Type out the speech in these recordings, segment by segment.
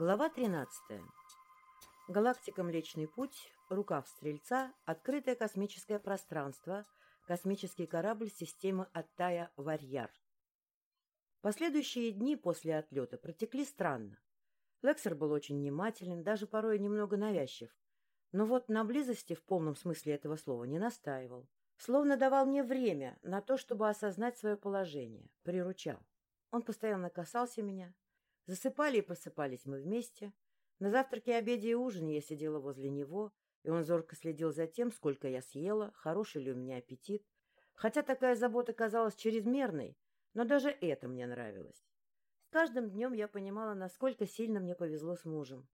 Глава 13. Галактика Млечный Путь, рукав Стрельца, открытое космическое пространство, космический корабль системы Оттая «Варьяр». Последующие дни после отлета протекли странно. Лексер был очень внимателен, даже порой немного навязчив. Но вот на близости в полном смысле этого слова не настаивал. Словно давал мне время на то, чтобы осознать свое положение, приручал. Он постоянно касался меня, Засыпали и просыпались мы вместе. На завтраке, обеде и ужине я сидела возле него, и он зорко следил за тем, сколько я съела, хороший ли у меня аппетит. Хотя такая забота казалась чрезмерной, но даже это мне нравилось. С каждым днем я понимала, насколько сильно мне повезло с мужем.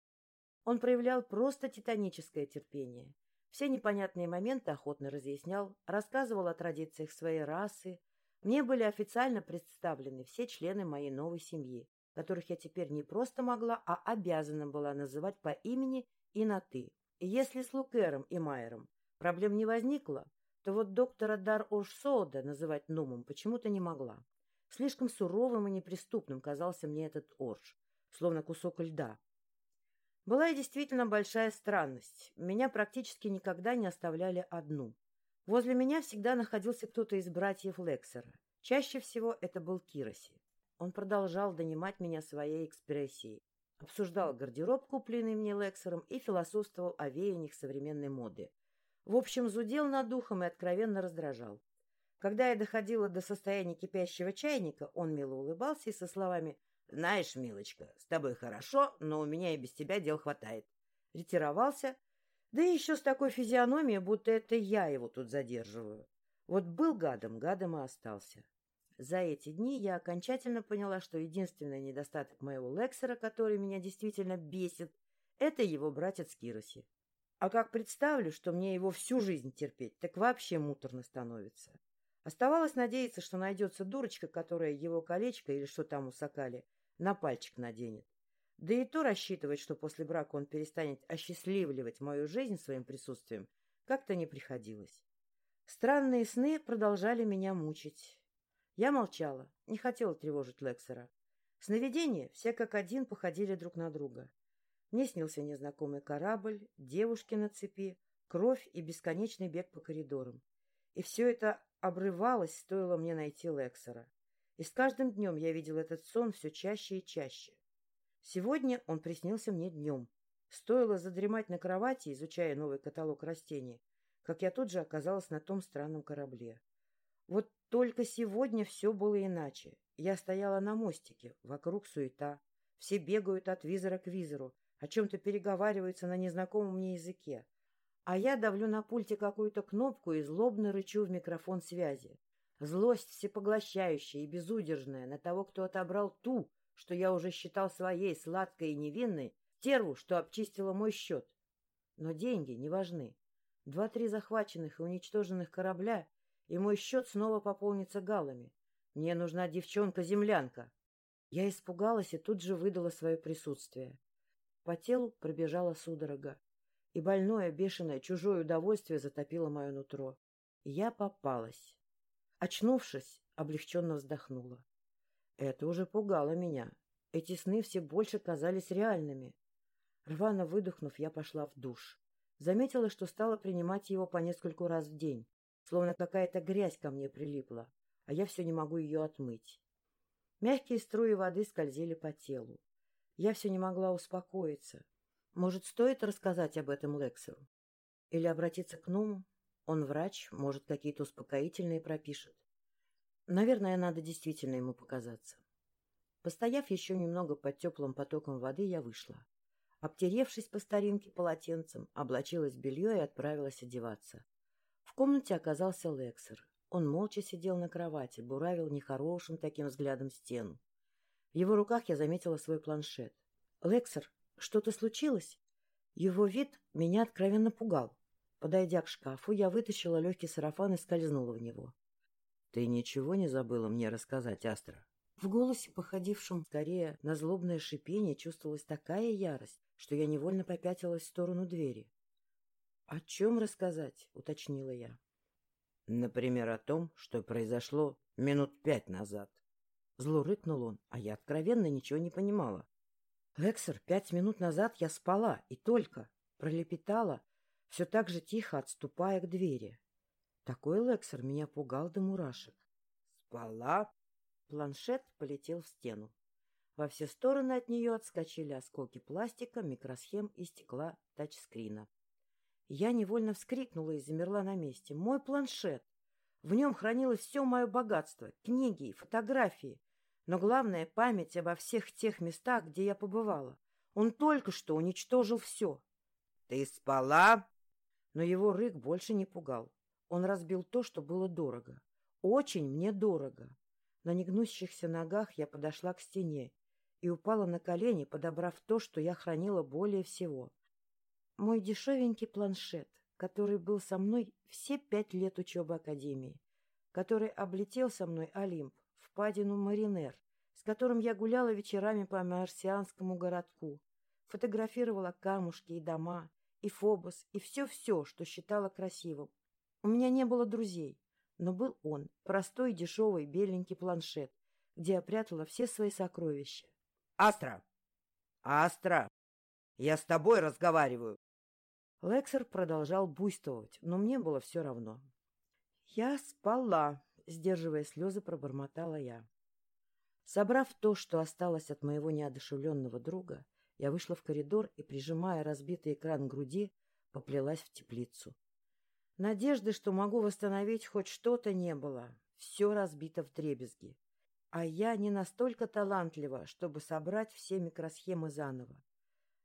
Он проявлял просто титаническое терпение. Все непонятные моменты охотно разъяснял, рассказывал о традициях своей расы. Мне были официально представлены все члены моей новой семьи которых я теперь не просто могла, а обязана была называть по имени и на «ты». Если с Лукером и Майером проблем не возникло, то вот доктора Дар Оршсода называть Нумом почему-то не могла. Слишком суровым и неприступным казался мне этот Орш, словно кусок льда. Была и действительно большая странность. Меня практически никогда не оставляли одну. Возле меня всегда находился кто-то из братьев Лексера. Чаще всего это был Кироси. Он продолжал донимать меня своей экспрессией, обсуждал гардероб, купленный мне Лексером, и философствовал о веяниях современной моды. В общем, зудел над духом и откровенно раздражал. Когда я доходила до состояния кипящего чайника, он мило улыбался и со словами «Знаешь, милочка, с тобой хорошо, но у меня и без тебя дел хватает». Ретировался, да еще с такой физиономией, будто это я его тут задерживаю. Вот был гадом, гадом и остался. За эти дни я окончательно поняла, что единственный недостаток моего Лексера, который меня действительно бесит, это его братец Кироси. А как представлю, что мне его всю жизнь терпеть, так вообще муторно становится. Оставалось надеяться, что найдется дурочка, которая его колечко или что там у Сокали на пальчик наденет. Да и то рассчитывать, что после брака он перестанет осчастливливать мою жизнь своим присутствием, как-то не приходилось. Странные сны продолжали меня мучить. Я молчала, не хотела тревожить Лексера. Сновидения все как один походили друг на друга. Мне снился незнакомый корабль, девушки на цепи, кровь и бесконечный бег по коридорам. И все это обрывалось, стоило мне найти Лексера. И с каждым днем я видел этот сон все чаще и чаще. Сегодня он приснился мне днем. Стоило задремать на кровати, изучая новый каталог растений, как я тут же оказалась на том странном корабле. Вот только сегодня все было иначе. Я стояла на мостике, вокруг суета. Все бегают от визора к визору, о чем-то переговариваются на незнакомом мне языке. А я давлю на пульте какую-то кнопку и злобно рычу в микрофон связи. Злость всепоглощающая и безудержная на того, кто отобрал ту, что я уже считал своей сладкой и невинной, терву, что обчистила мой счет. Но деньги не важны. Два-три захваченных и уничтоженных корабля и мой счет снова пополнится галами. Мне нужна девчонка-землянка. Я испугалась и тут же выдала свое присутствие. По телу пробежала судорога, и больное, бешеное, чужое удовольствие затопило мое нутро. Я попалась. Очнувшись, облегченно вздохнула. Это уже пугало меня. Эти сны все больше казались реальными. Рвано выдохнув, я пошла в душ. Заметила, что стала принимать его по нескольку раз в день словно какая-то грязь ко мне прилипла, а я все не могу ее отмыть. Мягкие струи воды скользили по телу. Я все не могла успокоиться. Может, стоит рассказать об этом Лексеру? Или обратиться к Нуму? Он врач, может, какие-то успокоительные пропишет. Наверное, надо действительно ему показаться. Постояв еще немного под теплым потоком воды, я вышла. Обтеревшись по старинке полотенцем, облачилась в белье и отправилась одеваться. В комнате оказался Лексер. Он молча сидел на кровати, буравил нехорошим таким взглядом стену. В его руках я заметила свой планшет. «Лексер, что-то случилось?» Его вид меня откровенно пугал. Подойдя к шкафу, я вытащила легкий сарафан и скользнула в него. — Ты ничего не забыла мне рассказать, Астра? В голосе, походившем скорее на злобное шипение, чувствовалась такая ярость, что я невольно попятилась в сторону двери. «О чем рассказать?» — уточнила я. «Например, о том, что произошло минут пять назад». Зло рыкнул он, а я откровенно ничего не понимала. — Лексер, пять минут назад я спала, и только, пролепетала, все так же тихо отступая к двери. Такой Лексер меня пугал до мурашек. — Спала? Планшет полетел в стену. Во все стороны от нее отскочили осколки пластика, микросхем и стекла тачскрина. Я невольно вскрикнула и замерла на месте. Мой планшет! В нем хранилось все мое богатство, книги и фотографии. Но главное — память обо всех тех местах, где я побывала. Он только что уничтожил все. — Ты спала? Но его рык больше не пугал. Он разбил то, что было дорого. Очень мне дорого. На негнущихся ногах я подошла к стене и упала на колени, подобрав то, что я хранила более всего. Мой дешевенький планшет, который был со мной все пять лет учебы Академии, который облетел со мной Олимп, впадину Маринер, с которым я гуляла вечерами по марсианскому городку, фотографировала камушки и дома, и Фобос, и все-все, что считала красивым. У меня не было друзей, но был он, простой, дешевый, беленький планшет, где я прятала все свои сокровища. «Астра! Астра! Я с тобой разговариваю!» Лексер продолжал буйствовать, но мне было все равно. «Я спала», — сдерживая слезы, пробормотала я. Собрав то, что осталось от моего неодушевленного друга, я вышла в коридор и, прижимая разбитый экран к груди, поплелась в теплицу. Надежды, что могу восстановить хоть что-то, не было. Все разбито в дребезги. А я не настолько талантлива, чтобы собрать все микросхемы заново.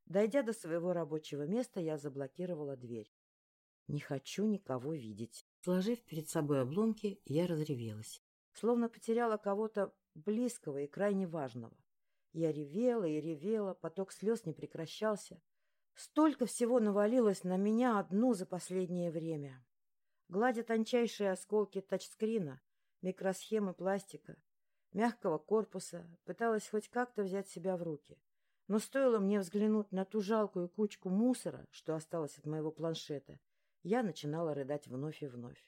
Дойдя до своего рабочего места, я заблокировала дверь. Не хочу никого видеть. Сложив перед собой обломки, я разревелась. Словно потеряла кого-то близкого и крайне важного. Я ревела и ревела, поток слез не прекращался. Столько всего навалилось на меня одну за последнее время. Гладя тончайшие осколки тачскрина, микросхемы пластика, мягкого корпуса, пыталась хоть как-то взять себя в руки. Но стоило мне взглянуть на ту жалкую кучку мусора, что осталось от моего планшета, я начинала рыдать вновь и вновь.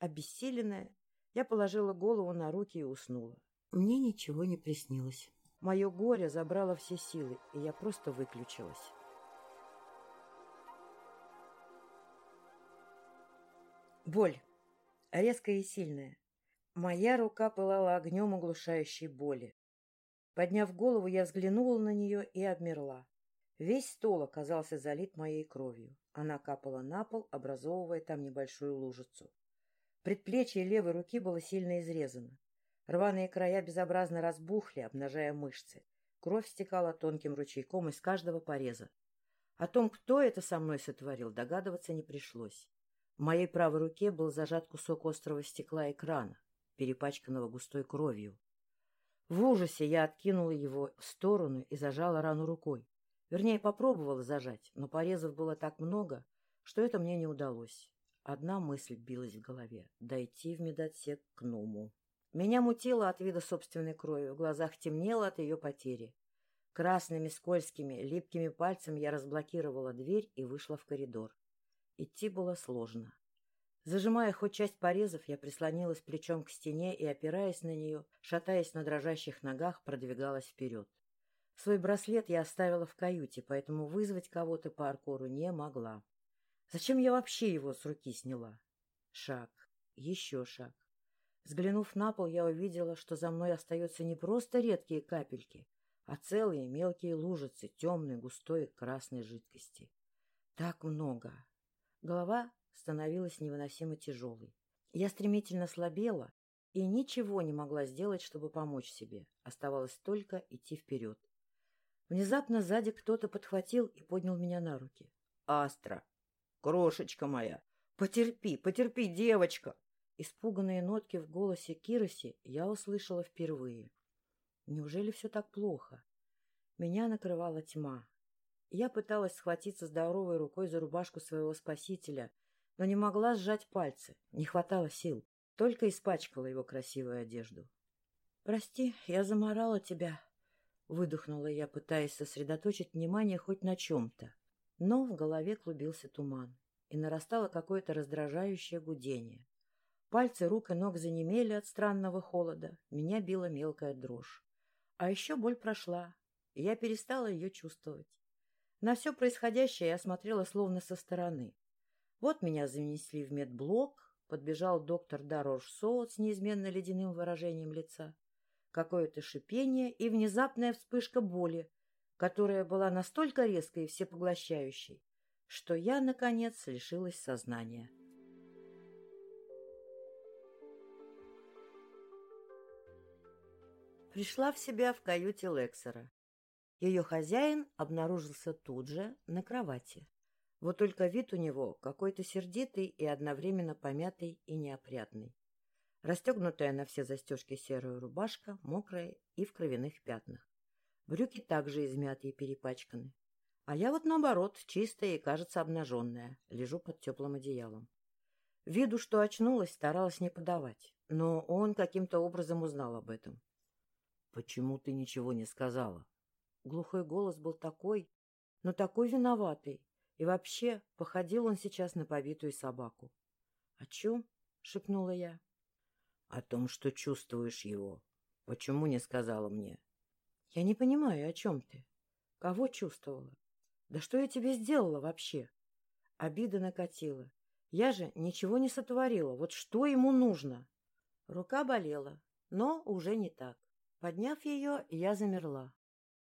Обессиленная, я положила голову на руки и уснула. Мне ничего не приснилось. Мое горе забрало все силы, и я просто выключилась. Боль. Резкая и сильная. Моя рука пылала огнем оглушающей боли. Подняв голову, я взглянула на нее и обмерла. Весь стол оказался залит моей кровью. Она капала на пол, образовывая там небольшую лужицу. Предплечье левой руки было сильно изрезано. Рваные края безобразно разбухли, обнажая мышцы. Кровь стекала тонким ручейком из каждого пореза. О том, кто это со мной сотворил, догадываться не пришлось. В моей правой руке был зажат кусок острого стекла экрана, перепачканного густой кровью. В ужасе я откинула его в сторону и зажала рану рукой. Вернее, попробовала зажать, но порезов было так много, что это мне не удалось. Одна мысль билась в голове — дойти в медотсек к Нуму. Меня мутило от вида собственной крови, в глазах темнело от ее потери. Красными, скользкими, липкими пальцами я разблокировала дверь и вышла в коридор. Идти было сложно. Зажимая хоть часть порезов, я прислонилась плечом к стене и, опираясь на нее, шатаясь на дрожащих ногах, продвигалась вперед. Свой браслет я оставила в каюте, поэтому вызвать кого-то по Аркору не могла. Зачем я вообще его с руки сняла? Шаг. Еще шаг. Взглянув на пол, я увидела, что за мной остаются не просто редкие капельки, а целые мелкие лужицы темной густой красной жидкости. Так много. Голова становилась невыносимо тяжелой. Я стремительно слабела и ничего не могла сделать, чтобы помочь себе. Оставалось только идти вперед. Внезапно сзади кто-то подхватил и поднял меня на руки. «Астра! Крошечка моя! Потерпи, потерпи, девочка!» Испуганные нотки в голосе Кироси я услышала впервые. Неужели все так плохо? Меня накрывала тьма. Я пыталась схватиться здоровой рукой за рубашку своего спасителя, но не могла сжать пальцы, не хватало сил, только испачкала его красивую одежду. — Прости, я заморала тебя, — выдохнула я, пытаясь сосредоточить внимание хоть на чем-то. Но в голове клубился туман, и нарастало какое-то раздражающее гудение. Пальцы рук и ног занемели от странного холода, меня била мелкая дрожь. А еще боль прошла, и я перестала ее чувствовать. На все происходящее я смотрела словно со стороны. Вот меня занесли в медблок, подбежал доктор Дарош Соот с неизменно ледяным выражением лица. Какое-то шипение и внезапная вспышка боли, которая была настолько резкой и всепоглощающей, что я, наконец, лишилась сознания. Пришла в себя в каюте Лексера. Ее хозяин обнаружился тут же, на кровати. Вот только вид у него какой-то сердитый и одновременно помятый и неопрятный. Расстегнутая на все застежки серая рубашка, мокрая и в кровяных пятнах. Брюки также измяты и перепачканы. А я вот, наоборот, чистая и, кажется, обнаженная, лежу под теплым одеялом. Виду, что очнулась, старалась не подавать, но он каким-то образом узнал об этом. — Почему ты ничего не сказала? Глухой голос был такой, но такой виноватый, и вообще походил он сейчас на побитую собаку. — О чем? — шепнула я. — О том, что чувствуешь его. Почему не сказала мне? — Я не понимаю, о чем ты. Кого чувствовала? Да что я тебе сделала вообще? Обида накатила. Я же ничего не сотворила. Вот что ему нужно? Рука болела, но уже не так. Подняв ее, я замерла.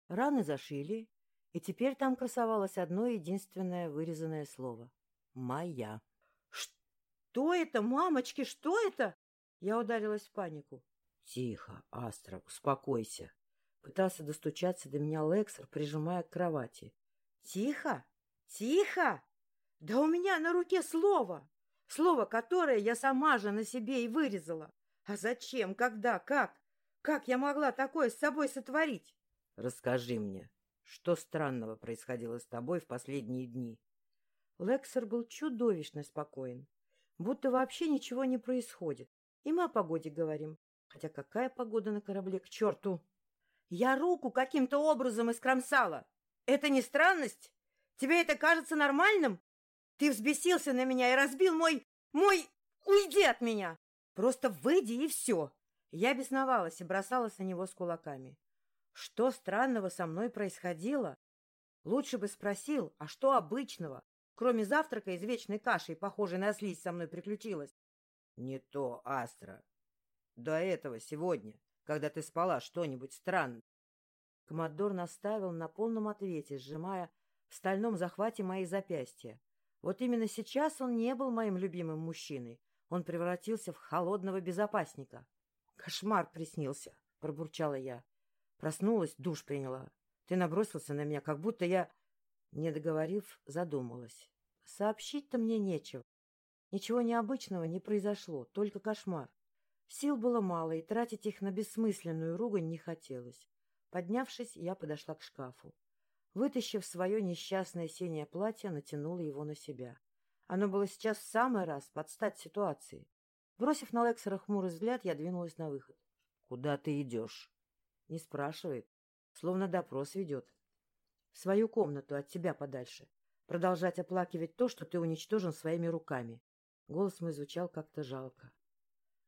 Раны зашили, и теперь там красовалось одно единственное вырезанное слово — «Моя». «Что это, мамочки, что это?» Я ударилась в панику. «Тихо, Астра, успокойся». Пытался достучаться до меня Лексер, прижимая к кровати. «Тихо? Тихо? Да у меня на руке слово! Слово, которое я сама же на себе и вырезала. А зачем, когда, как? Как я могла такое с собой сотворить? Расскажи мне, что странного происходило с тобой в последние дни? Лексер был чудовищно спокоен, будто вообще ничего не происходит. И мы о погоде говорим. Хотя какая погода на корабле, к черту! Я руку каким-то образом искромсала. Это не странность? Тебе это кажется нормальным? Ты взбесился на меня и разбил мой... мой... Уйди от меня! Просто выйди и все. Я бесновалась и бросалась на него с кулаками. Что странного со мной происходило? Лучше бы спросил, а что обычного, кроме завтрака из вечной каши, похожей на слизь, со мной приключилось? Не то, Астра. До этого сегодня, когда ты спала, что-нибудь странное. Комодор наставил на полном ответе, сжимая в стальном захвате мои запястья. Вот именно сейчас он не был моим любимым мужчиной. Он превратился в холодного безопасника. Кошмар приснился, — пробурчала я. Проснулась, душ приняла. Ты набросился на меня, как будто я... Не договорив, задумалась. Сообщить-то мне нечего. Ничего необычного не произошло, только кошмар. Сил было мало, и тратить их на бессмысленную ругань не хотелось. Поднявшись, я подошла к шкафу. Вытащив свое несчастное синее платье, натянула его на себя. Оно было сейчас в самый раз под стать ситуации. Бросив на Лексера хмурый взгляд, я двинулась на выход. — Куда ты идешь? — Не спрашивает. Словно допрос ведет. — В свою комнату, от тебя подальше. Продолжать оплакивать то, что ты уничтожен своими руками. Голос мой звучал как-то жалко.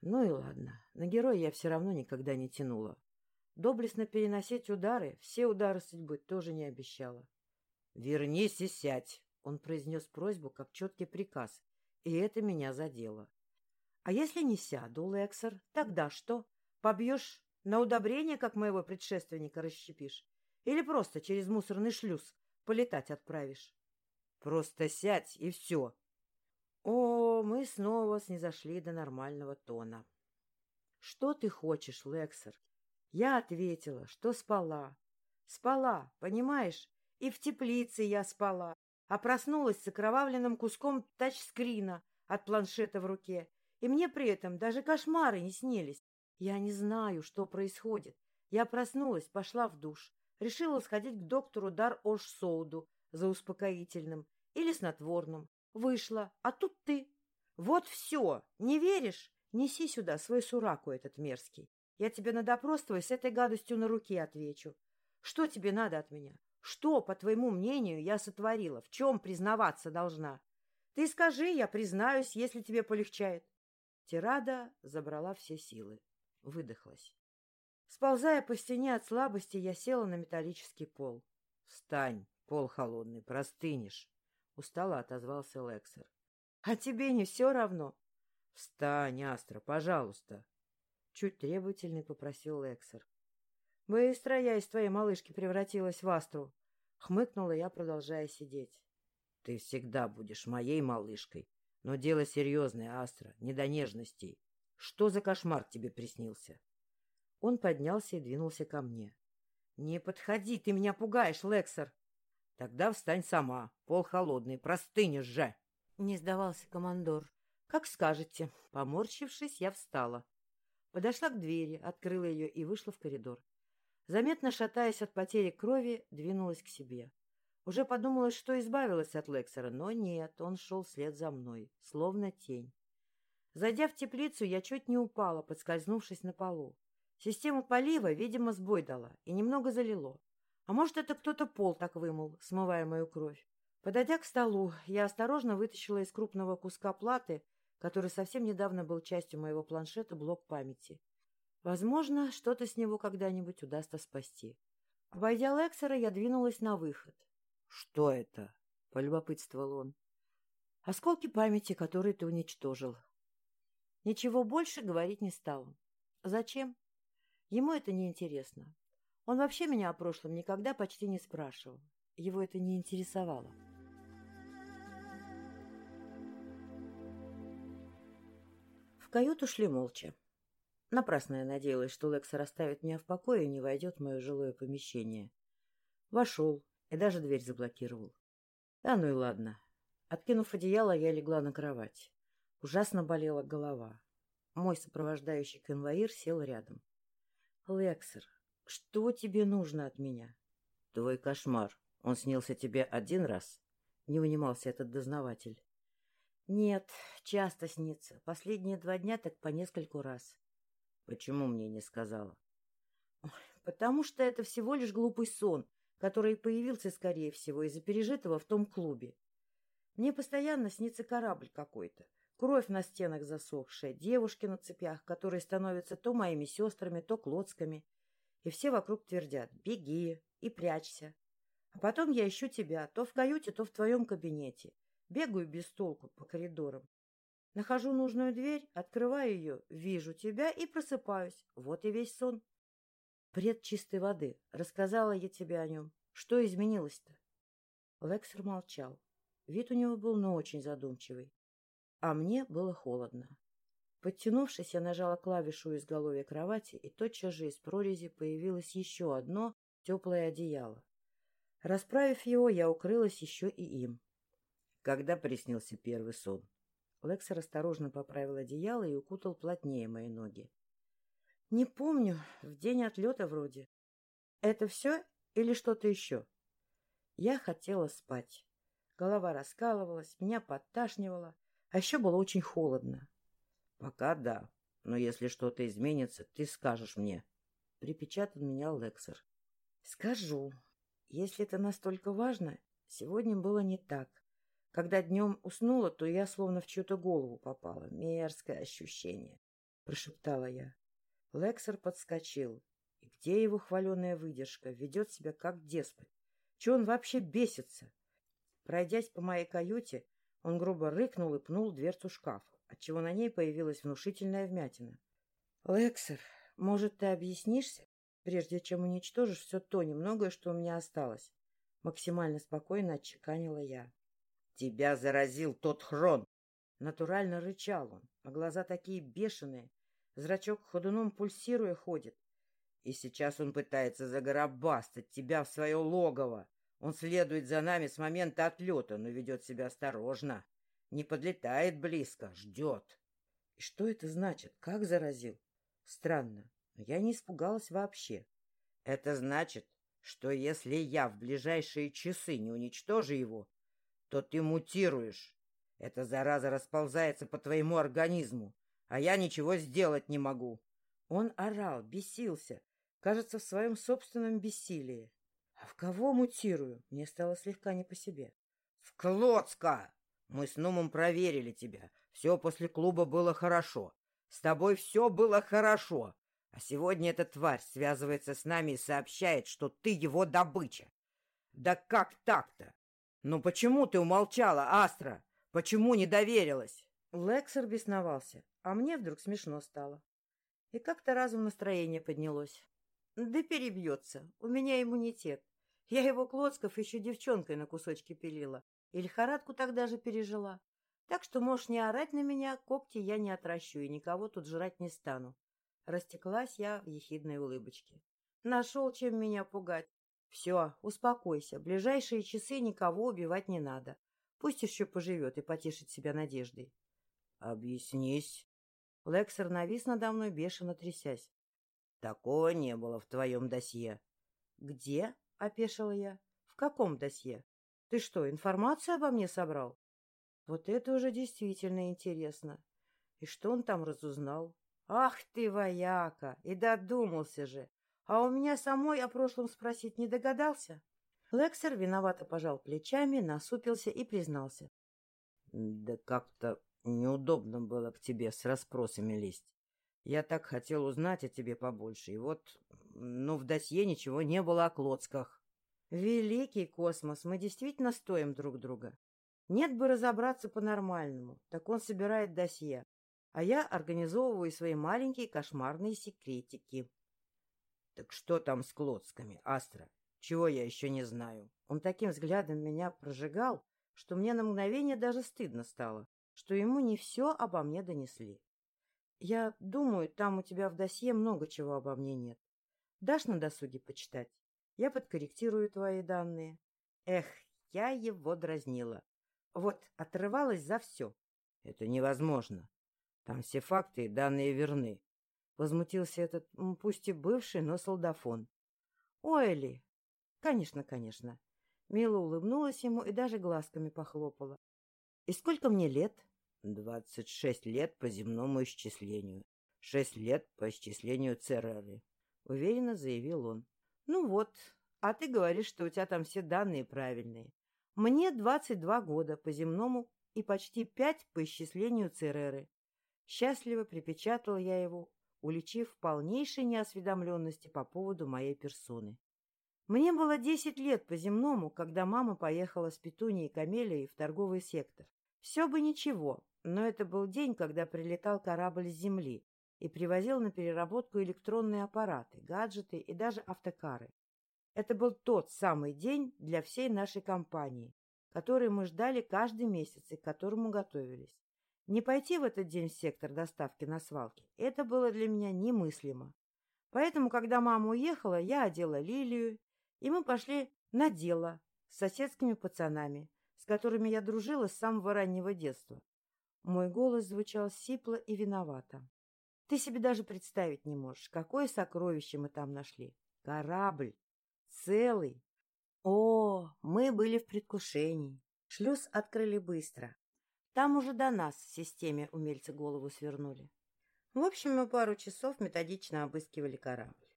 Ну и ладно. На героя я все равно никогда не тянула. Доблестно переносить удары, все удары судьбы, тоже не обещала. — Вернись и сядь! — он произнес просьбу, как четкий приказ, и это меня задело. А если не сяду, Лексер, тогда что? Побьешь на удобрение, как моего предшественника расщепишь? Или просто через мусорный шлюз полетать отправишь? Просто сядь, и все. О, мы снова снизошли до нормального тона. Что ты хочешь, Лексер? Я ответила, что спала. Спала, понимаешь? И в теплице я спала, а проснулась с окровавленным куском тачскрина от планшета в руке и мне при этом даже кошмары не снились. Я не знаю, что происходит. Я проснулась, пошла в душ. Решила сходить к доктору Дар Ош-Соуду за успокоительным или снотворным. Вышла, а тут ты. Вот все. Не веришь? Неси сюда свой сураку этот мерзкий. Я тебе на допрос твой с этой гадостью на руке отвечу. Что тебе надо от меня? Что, по твоему мнению, я сотворила? В чем признаваться должна? Ты скажи, я признаюсь, если тебе полегчает. Тирада забрала все силы. Выдохлась. Сползая по стене от слабости, я села на металлический пол. — Встань, пол холодный, простынешь, — устало отозвался Лексер. — А тебе не все равно? — Встань, Астра, пожалуйста. Чуть требовательный попросил Лексер. — Быстро я из твоей малышки превратилась в Астру. Хмыкнула я, продолжая сидеть. — Ты всегда будешь моей малышкой. Но дело серьезное, Астра, не до нежностей. Что за кошмар тебе приснился? Он поднялся и двинулся ко мне. — Не подходи, ты меня пугаешь, Лексер. — Тогда встань сама, пол холодный, простынешь же. Не сдавался командор. — Как скажете. Поморщившись, я встала. Подошла к двери, открыла ее и вышла в коридор. Заметно шатаясь от потери крови, двинулась к себе. Уже подумала, что избавилась от Лексера, но нет, он шел вслед за мной, словно тень. Зайдя в теплицу, я чуть не упала, подскользнувшись на полу. Система полива, видимо, сбой дала и немного залило. А может, это кто-то пол так вымыл, смывая мою кровь. Подойдя к столу, я осторожно вытащила из крупного куска платы, который совсем недавно был частью моего планшета, блок памяти. Возможно, что-то с него когда-нибудь удастся спасти. Обойдя Лексера, я двинулась на выход. — Что это? — полюбопытствовал он. — Осколки памяти, которые ты уничтожил. Ничего больше говорить не стал. Зачем? Ему это не интересно. Он вообще меня о прошлом никогда почти не спрашивал. Его это не интересовало. В каюту шли молча. Напрасно я надеялась, что Лексер оставит меня в покое и не войдет в мое жилое помещение. Вошел и даже дверь заблокировал. Да ну и ладно. Откинув одеяло, я легла на кровать. Ужасно болела голова. Мой сопровождающий конвоир сел рядом. «Лексер, что тебе нужно от меня?» «Твой кошмар. Он снился тебе один раз?» Не унимался этот дознаватель. «Нет, часто снится. Последние два дня так по нескольку раз». «Почему мне не сказала?» «Потому что это всего лишь глупый сон, который появился, скорее всего, из-за пережитого в том клубе. Мне постоянно снится корабль какой-то. Кровь на стенах засохшая, девушки на цепях, которые становятся то моими сестрами, то клоцками. И все вокруг твердят «беги» и «прячься». А потом я ищу тебя то в каюте, то в твоем кабинете. Бегаю без толку по коридорам. Нахожу нужную дверь, открываю ее, вижу тебя и просыпаюсь. Вот и весь сон. Пред чистой воды. Рассказала я тебе о нем. Что изменилось-то? Лексер молчал. Вид у него был, но очень задумчивый а мне было холодно. Подтянувшись, я нажала клавишу изголовья кровати, и тотчас же из прорези появилось еще одно теплое одеяло. Расправив его, я укрылась еще и им. Когда приснился первый сон? Лексер осторожно поправил одеяло и укутал плотнее мои ноги. — Не помню, в день отлета вроде. Это все или что-то еще? Я хотела спать. Голова раскалывалась, меня подташнивало. А еще было очень холодно. — Пока да. Но если что-то изменится, ты скажешь мне. Припечатал меня Лексер. — Скажу. Если это настолько важно, сегодня было не так. Когда днем уснула, то я словно в чью-то голову попала. Мерзкое ощущение, — прошептала я. Лексер подскочил. И где его хваленая выдержка? Ведет себя как деспот. Че он вообще бесится? Пройдясь по моей каюте, он грубо рыкнул и пнул дверцу шкафа, отчего на ней появилась внушительная вмятина. — Лексер, может, ты объяснишься, прежде чем уничтожишь все то немногое, что у меня осталось? Максимально спокойно отчеканила я. — Тебя заразил тот хрон! Натурально рычал он, а глаза такие бешеные. Зрачок ходуном пульсируя ходит. И сейчас он пытается загоробастать тебя в свое логово. Он следует за нами с момента отлета, но ведет себя осторожно. Не подлетает близко, ждет. И что это значит? Как заразил? Странно, но я не испугалась вообще. Это значит, что если я в ближайшие часы не уничтожу его, то ты мутируешь. Эта зараза расползается по твоему организму, а я ничего сделать не могу. Он орал, бесился, кажется, в своем собственном бессилии. А в кого мутирую? Мне стало слегка не по себе. В Клоцка! Мы с Нумом проверили тебя. Все после клуба было хорошо. С тобой все было хорошо. А сегодня эта тварь связывается с нами и сообщает, что ты его добыча. Да как так-то? Ну почему ты умолчала, Астра? Почему не доверилась? Лексер бесновался, а мне вдруг смешно стало. И как-то разом настроение поднялось. Да перебьется, у меня иммунитет. Я его Клоцков еще девчонкой на кусочки пилила. И лихорадку тогда же пережила. Так что можешь не орать на меня, когти я не отращу и никого тут жрать не стану. Растеклась я в ехидной улыбочке. Нашел, чем меня пугать. Все, успокойся. Ближайшие часы никого убивать не надо. Пусть еще поживет и потешит себя надеждой. — Объяснись. Лексер навис надо мной, бешено трясясь. — Такого не было в твоем досье. — Где? — опешила я. — В каком досье? Ты что, информацию обо мне собрал? Вот это уже действительно интересно. И что он там разузнал? Ах ты, вояка! И додумался же! А у меня самой о прошлом спросить не догадался? Лексер виновато пожал плечами, насупился и признался. — Да как-то неудобно было к тебе с расспросами лезть. Я так хотел узнать о тебе побольше, и вот, ну, в досье ничего не было о клоцках. Великий космос, мы действительно стоим друг друга. Нет бы разобраться по-нормальному, так он собирает досье, а я организовываю свои маленькие кошмарные секретики. Так что там с Клодсками, Астра? Чего я еще не знаю? Он таким взглядом меня прожигал, что мне на мгновение даже стыдно стало, что ему не все обо мне донесли. Я думаю, там у тебя в досье много чего обо мне нет. Дашь на досуге почитать? Я подкорректирую твои данные. Эх, я его дразнила. Вот, отрывалась за все. Это невозможно. Там все факты и данные верны. Возмутился этот, пусть и бывший, но солдафон. Ойли! Конечно, конечно. Мила улыбнулась ему и даже глазками похлопала. И сколько мне лет? Двадцать шесть лет по земному исчислению. Шесть лет по исчислению Цереры. Уверенно заявил он. Ну вот, а ты говоришь, что у тебя там все данные правильные. Мне 22 года по земному и почти пять по исчислению Цереры. Счастливо припечатал я его, уличив в полнейшей неосведомленности по поводу моей персоны. Мне было 10 лет по земному, когда мама поехала с Петунией и Камелией в торговый сектор. Все бы ничего, но это был день, когда прилетал корабль с Земли, и привозил на переработку электронные аппараты, гаджеты и даже автокары. Это был тот самый день для всей нашей компании, который мы ждали каждый месяц и к которому готовились. Не пойти в этот день в сектор доставки на свалке – это было для меня немыслимо. Поэтому, когда мама уехала, я одела Лилию, и мы пошли на дело с соседскими пацанами, с которыми я дружила с самого раннего детства. Мой голос звучал сипло и виновато. Ты себе даже представить не можешь, какое сокровище мы там нашли. Корабль. Целый. О, мы были в предвкушении. Шлюз открыли быстро. Там уже до нас в системе умельцы голову свернули. В общем, мы пару часов методично обыскивали корабль.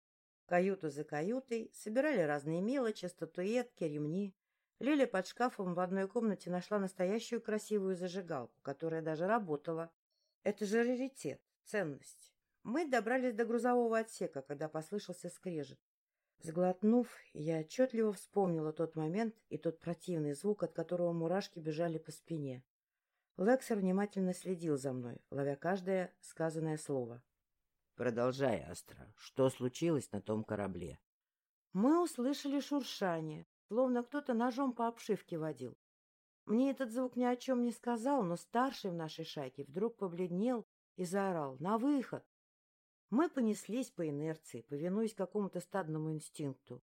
Каюту за каютой собирали разные мелочи, статуэтки, ремни. Лиля под шкафом в одной комнате нашла настоящую красивую зажигалку, которая даже работала. Это же раритет ценность. Мы добрались до грузового отсека, когда послышался скрежет. Сглотнув, я отчетливо вспомнила тот момент и тот противный звук, от которого мурашки бежали по спине. Лексер внимательно следил за мной, ловя каждое сказанное слово. — Продолжай, Астра. Что случилось на том корабле? Мы услышали шуршание, словно кто-то ножом по обшивке водил. Мне этот звук ни о чем не сказал, но старший в нашей шайке вдруг побледнел и заорал «На выход!». Мы понеслись по инерции, повинуясь какому-то стадному инстинкту.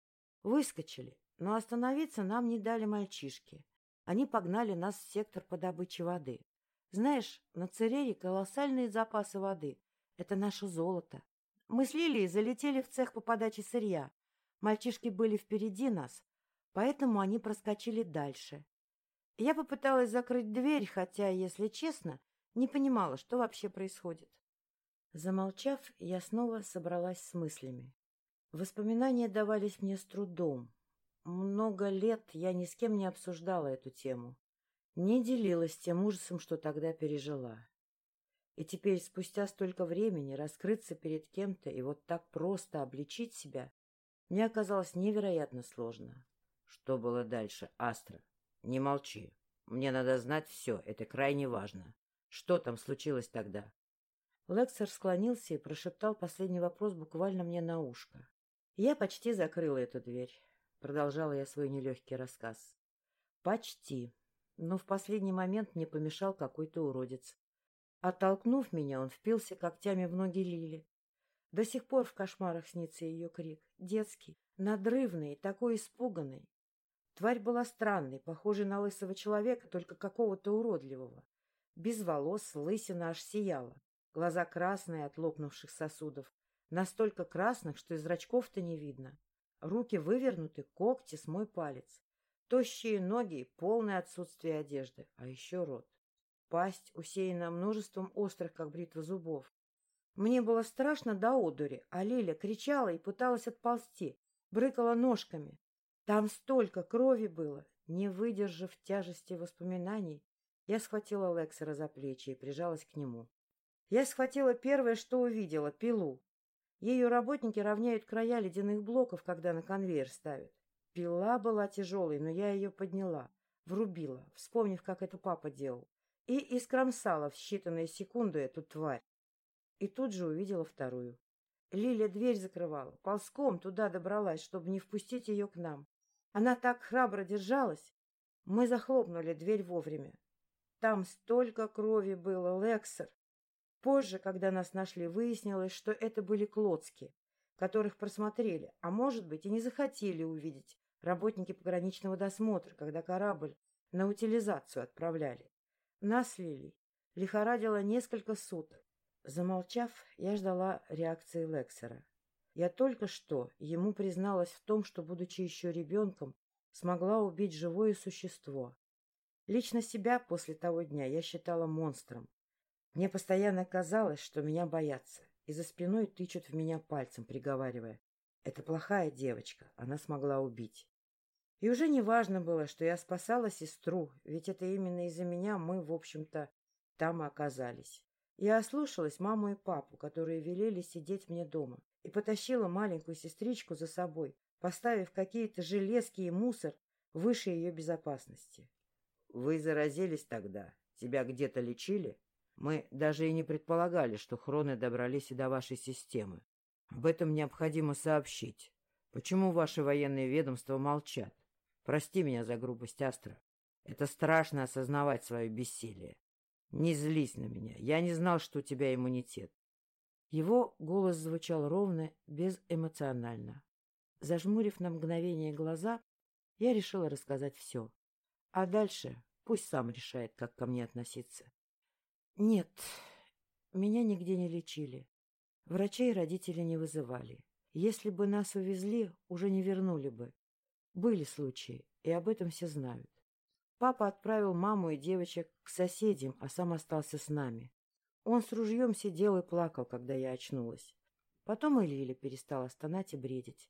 Выскочили, но остановиться нам не дали мальчишки. Они погнали нас в сектор по добыче воды. Знаешь, на Церере колоссальные запасы воды. Это наше золото. Мы с Лилией залетели в цех по подаче сырья. Мальчишки были впереди нас, поэтому они проскочили дальше. Я попыталась закрыть дверь, хотя, если честно, не понимала, что вообще происходит. Замолчав, я снова собралась с мыслями. Воспоминания давались мне с трудом. Много лет я ни с кем не обсуждала эту тему. Не делилась тем ужасом, что тогда пережила. И теперь, спустя столько времени, раскрыться перед кем-то и вот так просто обличить себя мне оказалось невероятно сложно. Что было дальше, Астра? Не молчи. Мне надо знать все, это крайне важно. Что там случилось тогда? Лексер склонился и прошептал последний вопрос буквально мне на ушко. Я почти закрыла эту дверь. Продолжала я свой нелегкий рассказ. Почти. Но в последний момент мне помешал какой-то уродец. Оттолкнув меня, он впился когтями в ноги Лили. До сих пор в кошмарах снится ее крик. Детский, надрывный, такой испуганный. Тварь была странной, похожей на лысого человека, только какого-то уродливого. Без волос, лысина аж сияла. Глаза красные от лопнувших сосудов. Настолько красных, что и зрачков-то не видно. Руки вывернуты, когти с мой палец. Тощие ноги и полное отсутствие одежды. А еще рот. Пасть усеяна множеством острых, как бритва зубов. Мне было страшно до одури, а Лиля кричала и пыталась отползти, брыкала ножками. Там столько крови было. Не выдержав тяжести воспоминаний, я схватила Лексера за плечи и прижалась к нему. Я схватила первое, что увидела — пилу. Ее работники равняют края ледяных блоков, когда на конвейер ставят. Пила была тяжелой, но я ее подняла, врубила, вспомнив, как это папа делал, и искромсала в считанные секунды эту тварь. И тут же увидела вторую. Лиля дверь закрывала, ползком туда добралась, чтобы не впустить ее к нам. Она так храбро держалась. Мы захлопнули дверь вовремя. Там столько крови было, Лексер. Позже, когда нас нашли, выяснилось, что это были клоцки, которых просмотрели, а может быть и не захотели увидеть работники пограничного досмотра, когда корабль на утилизацию отправляли. Нас, Лилий, лихорадило несколько суток. Замолчав, я ждала реакции Лексера. Я только что ему призналась в том, что, будучи еще ребенком, смогла убить живое существо. Лично себя после того дня я считала монстром. Мне постоянно казалось, что меня боятся, и за спиной тычут в меня пальцем, приговаривая. Это плохая девочка, она смогла убить. И уже не важно было, что я спасала сестру, ведь это именно из-за меня мы, в общем-то, там и оказались. Я ослушалась маму и папу, которые велели сидеть мне дома, и потащила маленькую сестричку за собой, поставив какие-то железки и мусор выше ее безопасности. — Вы заразились тогда? Тебя где-то лечили? Мы даже и не предполагали, что хроны добрались и до вашей системы. Об этом необходимо сообщить. Почему ваши военные ведомства молчат? Прости меня за грубость, Астра. Это страшно осознавать свое бессилие. Не злись на меня. Я не знал, что у тебя иммунитет. Его голос звучал ровно, безэмоционально. Зажмурив на мгновение глаза, я решила рассказать все. А дальше пусть сам решает, как ко мне относиться. Нет, меня нигде не лечили. Врачей родители не вызывали. Если бы нас увезли, уже не вернули бы. Были случаи, и об этом все знают. Папа отправил маму и девочек к соседям, а сам остался с нами. Он с ружьем сидел и плакал, когда я очнулась. Потом и Лиля перестала стонать и бредить.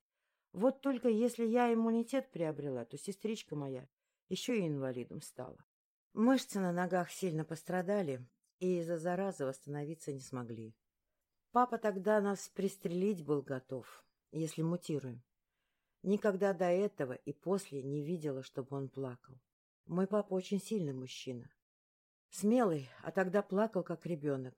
Вот только если я иммунитет приобрела, то сестричка моя еще и инвалидом стала. Мышцы на ногах сильно пострадали, и из-за заразы восстановиться не смогли. Папа тогда нас пристрелить был готов, если мутируем. Никогда до этого и после не видела, чтобы он плакал. Мой папа очень сильный мужчина. Смелый, а тогда плакал, как ребенок.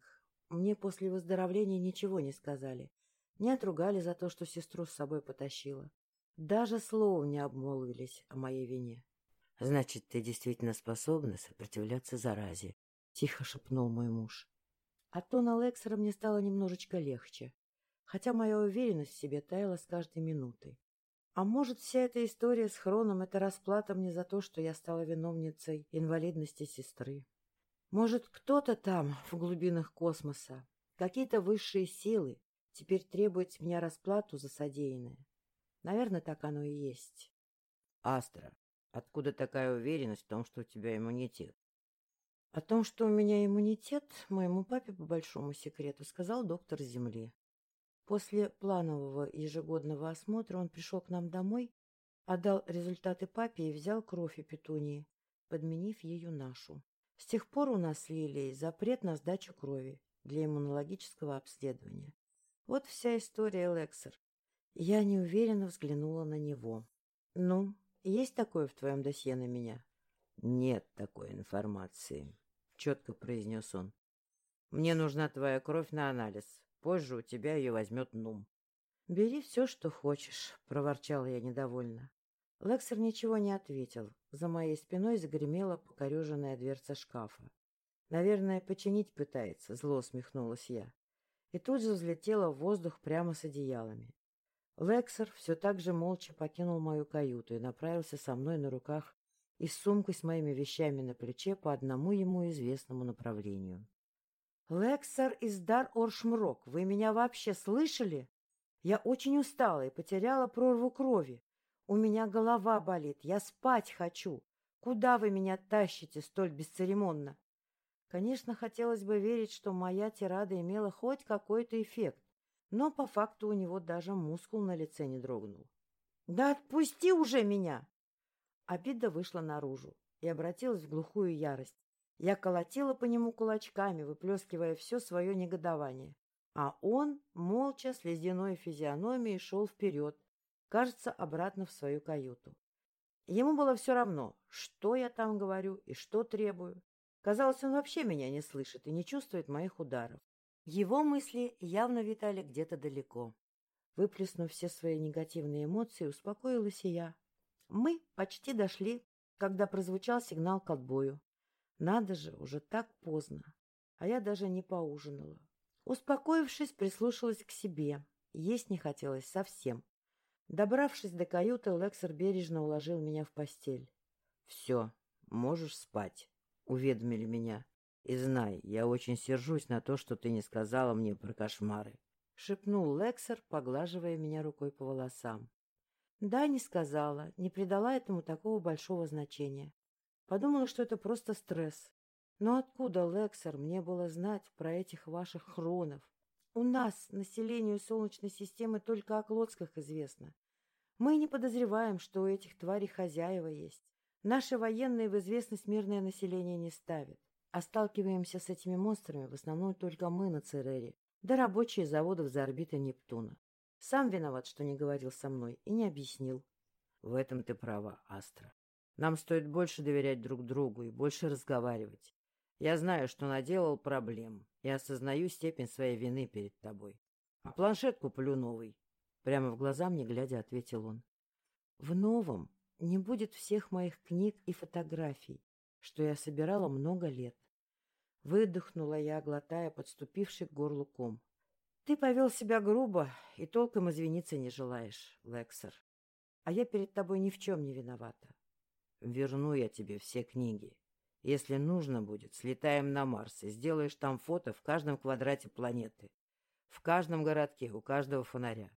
Мне после выздоровления ничего не сказали. Не отругали за то, что сестру с собой потащила. Даже словом не обмолвились о моей вине. — Значит, ты действительно способна сопротивляться заразе? — тихо шепнул мой муж. От тона Лексера мне стало немножечко легче, хотя моя уверенность в себе таяла с каждой минутой. А может, вся эта история с Хроном — это расплата мне за то, что я стала виновницей инвалидности сестры? Может, кто-то там, в глубинах космоса, какие-то высшие силы, теперь требует с меня расплату за содеянное? Наверное, так оно и есть. Астра, откуда такая уверенность в том, что у тебя иммунитет? О том, что у меня иммунитет, моему папе по большому секрету сказал доктор Земли. После планового ежегодного осмотра он пришел к нам домой, отдал результаты папе и взял кровь у петунии, подменив ее нашу. С тех пор у нас с Лилией запрет на сдачу крови, для иммунологического обследования. Вот вся история, Лексер. Я неуверенно взглянула на него. «Ну, есть такое в твоем досье на меня?» «Нет такой информации», — четко произнес он. «Мне нужна твоя кровь на анализ. Позже у тебя ее возьмет НУМ». «Бери все, что хочешь», — проворчала я недовольно. Лексер ничего не ответил. За моей спиной загремела покореженная дверца шкафа. «Наверное, починить пытается», — зло усмехнулась я. И тут же взлетела в воздух прямо с одеялами. Лексер все так же молча покинул мою каюту и направился со мной на руках и с сумкой с моими вещами на плече по одному ему известному направлению. «Лексер из Дар-Оршмрок, вы меня вообще слышали? Я очень устала и потеряла прорву крови. У меня голова болит, я спать хочу. Куда вы меня тащите столь бесцеремонно?» Конечно, хотелось бы верить, что моя тирада имела хоть какой-то эффект, но по факту у него даже мускул на лице не дрогнул. «Да отпусти уже меня!» Обида вышла наружу и обратилась в глухую ярость. Я колотила по нему кулачками, выплескивая все свое негодование. А он, молча, с ледяной физиономией, шел вперед, кажется, обратно в свою каюту. Ему было все равно, что я там говорю и что требую. Казалось, он вообще меня не слышит и не чувствует моих ударов. Его мысли явно витали где-то далеко. Выплеснув все свои негативные эмоции, успокоилась и я. Мы почти дошли, когда прозвучал сигнал к отбою. Надо же, уже так поздно. А я даже не поужинала. Успокоившись, прислушалась к себе. Есть не хотелось совсем. Добравшись до каюты, Лексер бережно уложил меня в постель. — Все, можешь спать, — уведомили меня. И знай, я очень сержусь на то, что ты не сказала мне про кошмары. — шепнул Лексер, поглаживая меня рукой по волосам. Да, не сказала, не придала этому такого большого значения. Подумала, что это просто стресс. Но откуда, Лексер, мне было знать про этих ваших хронов? У нас, населению Солнечной системы, только о клоцках известно. Мы не подозреваем, что у этих тварей хозяева есть. Наши военные в известность мирное население не ставят. А сталкиваемся с этими монстрами в основном только мы на Церере, да рабочие заводов за орбитой Нептуна. Сам виноват, что не говорил со мной и не объяснил. В этом ты права, Астра. Нам стоит больше доверять друг другу и больше разговаривать. Я знаю, что наделал проблем, и осознаю степень своей вины перед тобой. А планшет куплю новый. Прямо в глаза мне глядя, ответил он. В новом не будет всех моих книг и фотографий, что я собирала много лет. Выдохнула я, глотая подступивший к горлу ком. Ты повел себя грубо и толком извиниться не желаешь, Лексер. А я перед тобой ни в чем не виновата. Верну я тебе все книги. Если нужно будет, слетаем на Марс и сделаешь там фото в каждом квадрате планеты. В каждом городке, у каждого фонаря.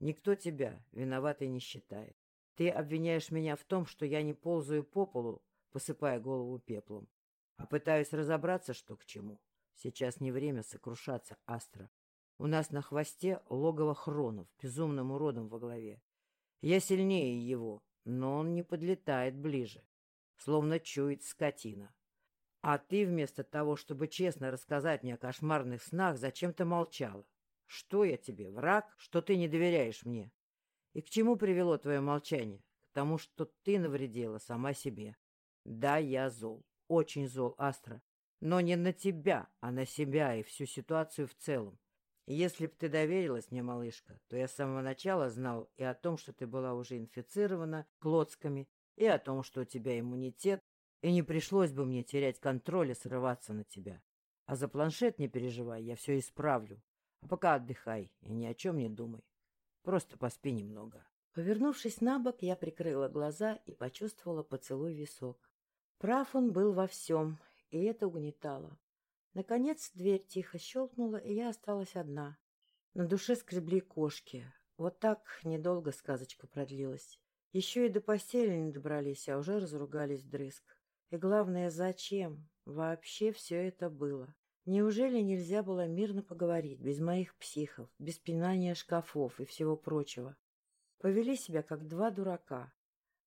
Никто тебя виноватой не считает. Ты обвиняешь меня в том, что я не ползаю по полу, посыпая голову пеплом, а пытаюсь разобраться, что к чему. Сейчас не время сокрушаться, Астра. У нас на хвосте логово Хронов, безумным уродом во главе. Я сильнее его, но он не подлетает ближе, словно чует скотина. А ты вместо того, чтобы честно рассказать мне о кошмарных снах, зачем-то молчала. Что я тебе, враг, что ты не доверяешь мне? И к чему привело твое молчание? К тому, что ты навредила сама себе. Да, я зол, очень зол, Астра, но не на тебя, а на себя и всю ситуацию в целом. Если б ты доверилась мне, малышка, то я с самого начала знал и о том, что ты была уже инфицирована клоцками, и о том, что у тебя иммунитет, и не пришлось бы мне терять контроль и срываться на тебя. А за планшет не переживай, я все исправлю. А пока отдыхай и ни о чем не думай. Просто поспи немного. Повернувшись на бок, я прикрыла глаза и почувствовала поцелуй висок. Прав он был во всем, и это угнетало. Наконец дверь тихо щелкнула, и я осталась одна. На душе скребли кошки. Вот так недолго сказочка продлилась. Еще и до постели не добрались, а уже разругались вдрызг. И главное, зачем вообще все это было? Неужели нельзя было мирно поговорить, без моих психов, без пинания шкафов и всего прочего? Повели себя, как два дурака.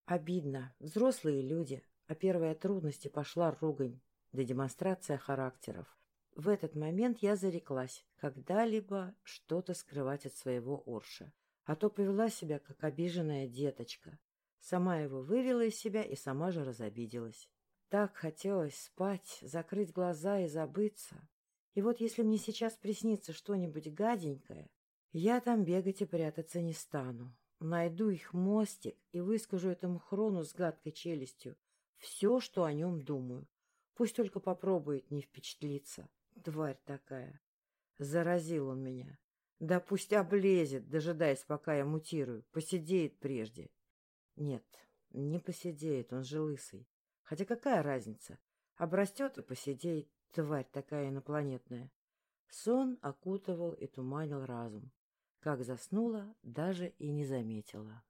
Обидно. Взрослые люди. А первая трудность и пошла ругань, да демонстрация характеров. В этот момент я зареклась когда-либо что-то скрывать от своего Орша, а то повела себя, как обиженная деточка. Сама его вывела из себя и сама же разобиделась. Так хотелось спать, закрыть глаза и забыться. И вот если мне сейчас приснится что-нибудь гаденькое, я там бегать и прятаться не стану. Найду их мостик и выскажу этому хрону с гадкой челюстью все, что о нем думаю. Пусть только попробует не впечатлиться. Тварь такая. Заразил он меня. Да пусть облезет, дожидаясь, пока я мутирую. Посидеет прежде. Нет, не посидеет, он же лысый. Хотя какая разница? Обрастет и посидеет, тварь такая инопланетная. Сон окутывал и туманил разум. Как заснула, даже и не заметила.